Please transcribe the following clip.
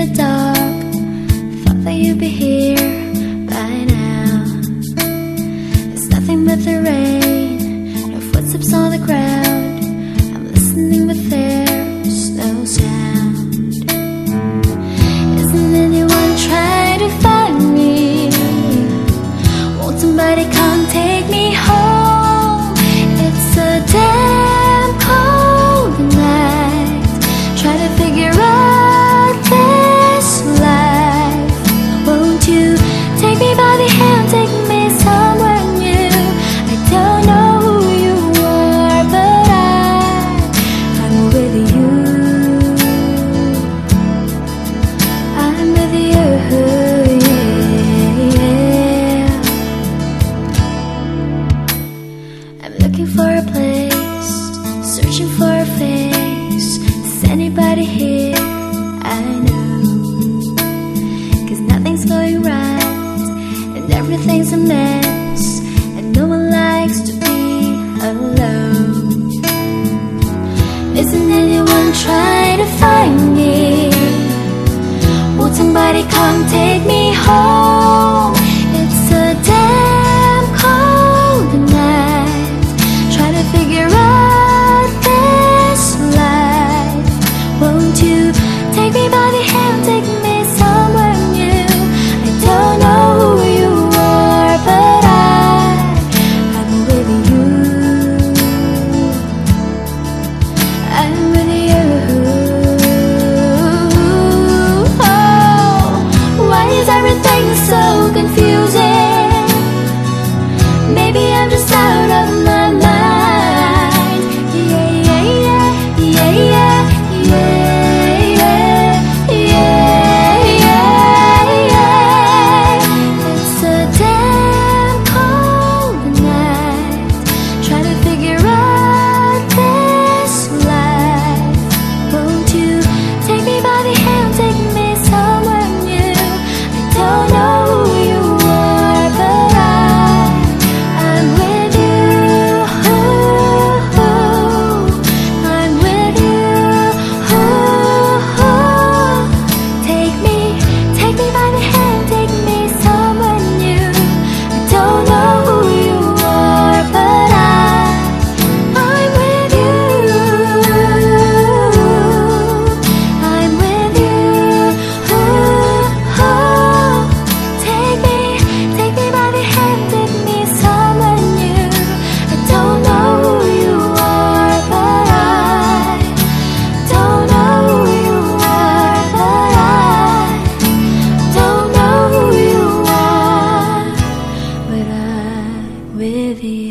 the dark. Thought that you'd be here by now. It's nothing but the rain. Looking for a place, searching for a face. Is anybody here? I know. Cause nothing's going right, and everything's a mess, and no one likes to be alone. Isn't anyone trying to find me? Would somebody come take me Oh, why perdí.